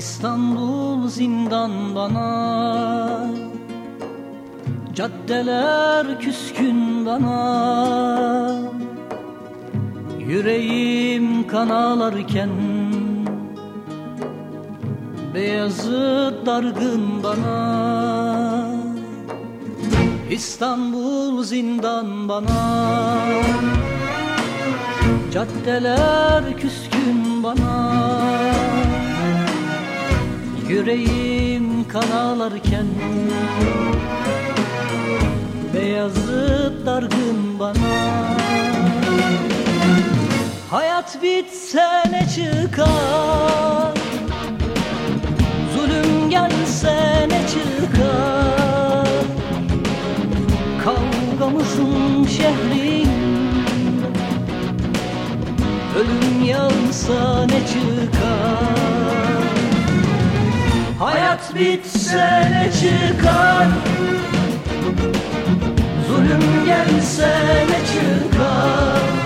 İstanbul zindan bana. Caddeler küskün bana. Yüreğim kanalarken Beyazı dargın bana. İstanbul zindan bana. Caddeler küskün bana Yüreğim kanalarken Beyazı dargın bana Hayat bitse ne çıkar? Zulüm gelse ne çıkar? Kavgamızın şehrin. Ölüm yağsa ne çıkar Hayat bitse ne çıkar. Zulüm gelse ne çıkar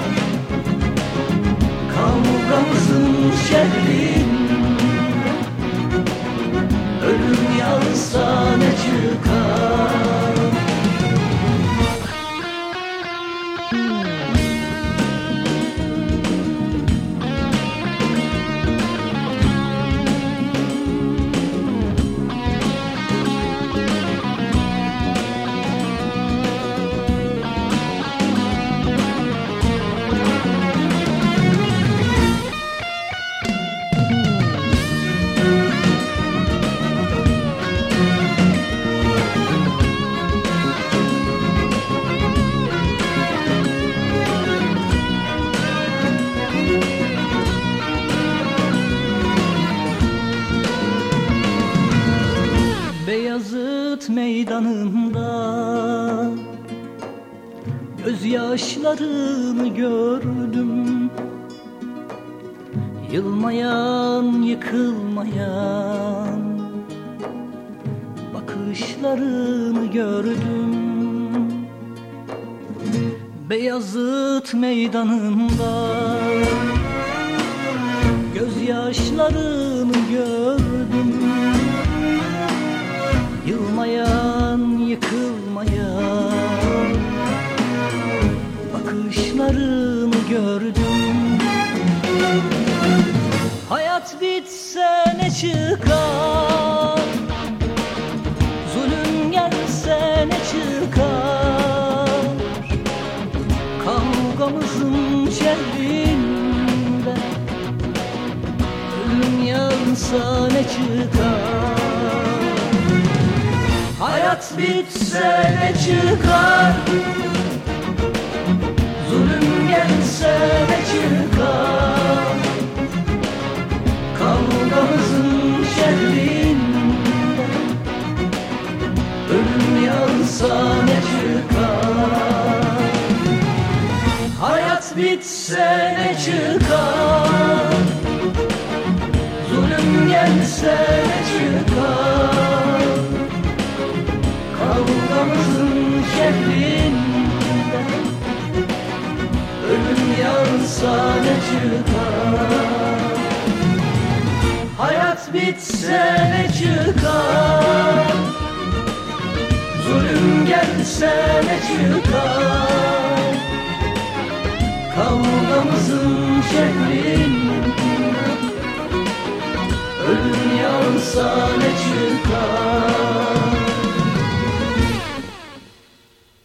Gözyaşlarını gördüm. Yılmayan, yıkılmayan Bakışlarını gördüm. Beyazıt meydanında Gözyaşlarını gördüm. Yılmayan, yıkılmayan Bakışlarını gördüm. Hayat bitse ne çıkar? Zulüm gelse ne çıkar? Kavgamızın şerrinde Ölüm yağsa ne çıkar? Hayat bitse ne çıkar bitse ne çıkar? Zulüm gelse ne çıkar? Kavgamızın şehrinde çıkar. Hayat bitse ne çıkar? Zulüm gelse ne çıkar